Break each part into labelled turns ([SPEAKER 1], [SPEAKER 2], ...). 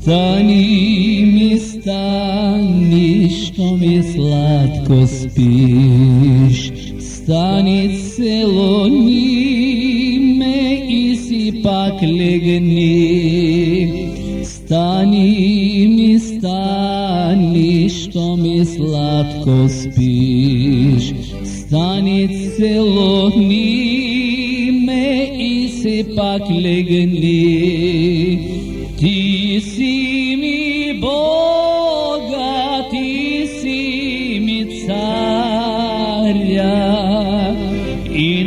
[SPEAKER 1] Стани ми, стани, што ми сладко спиш, стани целони ме и си пак легни. Стани ми, стани, што ми сладко спиш, стани целони ме и си пак легни. Ti si mi Boga, ti si mi carja i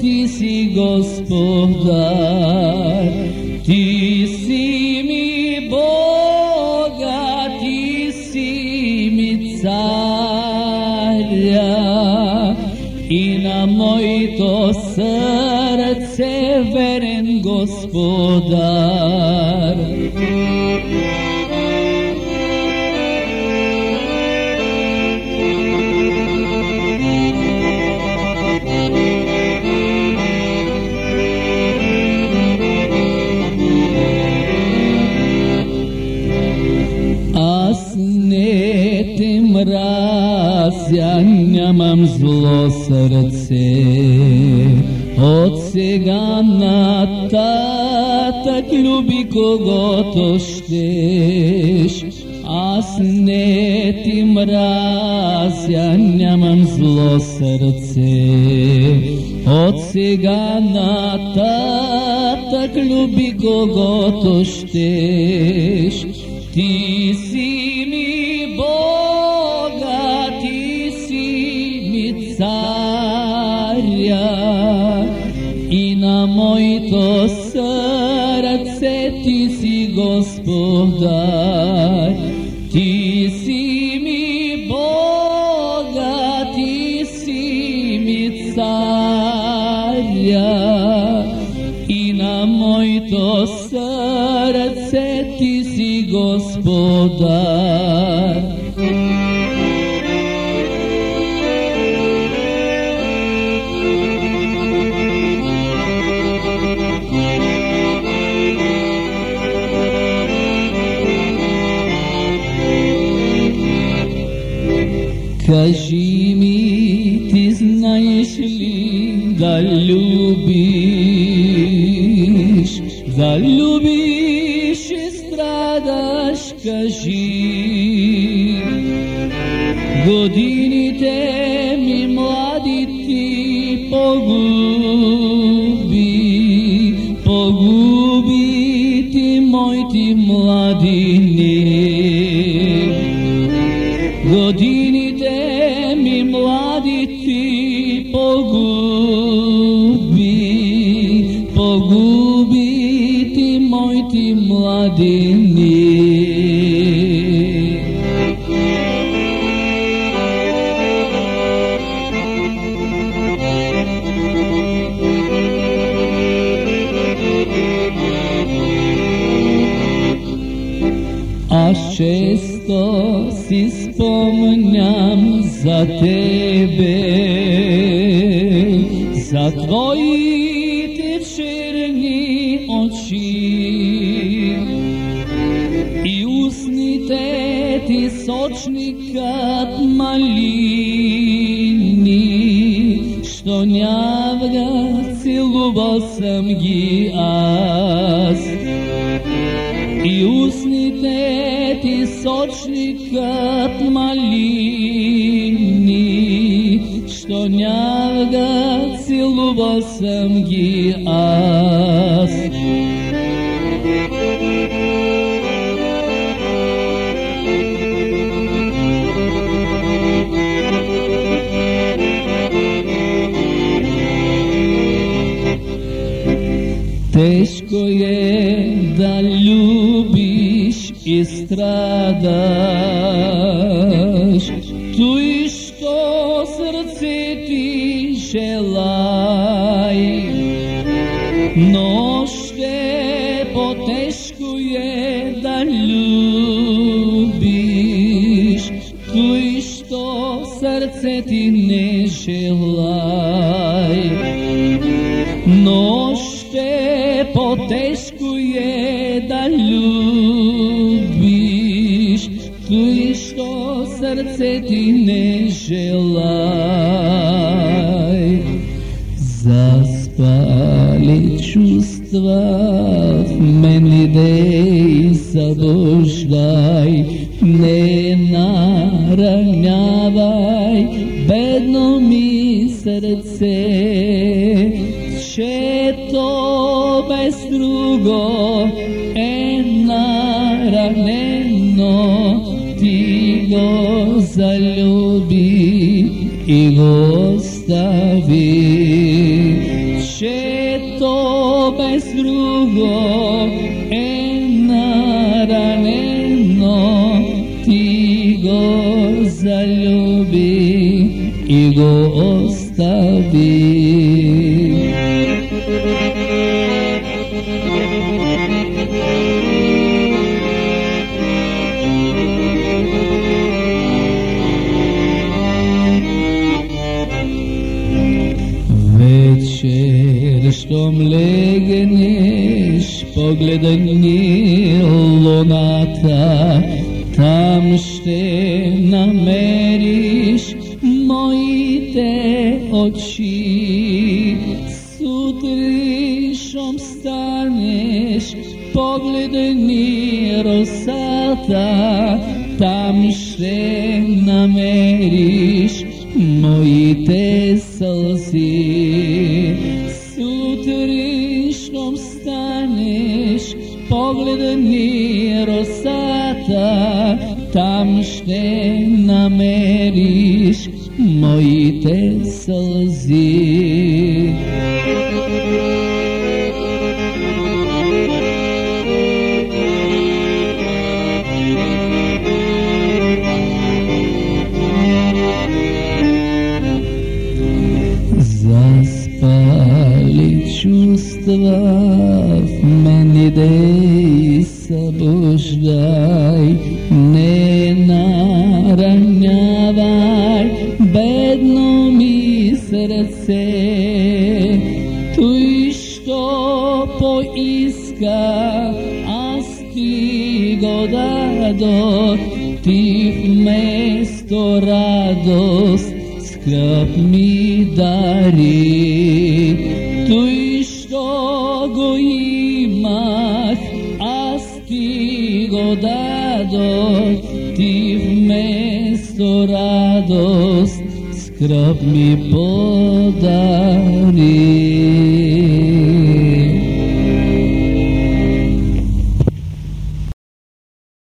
[SPEAKER 1] ti si gospodar. bu dar Asnetim razja, nemam zlo srce od vsega na ta. Да так люби когото щеш. Аз не ти мразя, нямам зло сърце. От сега нататък люби когото щеш. Ти Господар. Ти си ми Бога, ти си ми царя и на моето сърце ти си Господар. Кажи ми, ти знаеш ли да любиш, да любиш и страдаш, кажи. Годините ми млади ти погуби, погуби ти моите младини. години mi mladi ti pogubi, pogubi ti moj ti mladini. A često si spomni за тебе, за твоите черни очи и усните ти сочни кат малини, што нявга целувал съм ги аз. И усните ти сочни кат малини, що нявга целувал съм ги аз. Тешко е да любиш и Желај. Но ще потешко е да любиш, кој што срце ти не желай. Но ще потешко е да любиш, кој што срце ти не желај. Заспали чувства в мене дей събуждай, не наранявай бедно ми сърце, че то без друго е наранено, ти го залюби и го остави, to bez drugo naraneno ti go zaljubi i go ostavi легнеш, ни луната, там ще намериш моите очи. Сутришом станеш, погледай ни росата, там ще намериш моите сълзи. Погледа ни росата, там ще намериш моите сълзи. Дей не наранявай бедно ми срце. Той, што поиска, аз ти го дадох, ти вместо радост скап ми дари. podado tih mesto radost skrb mi podani.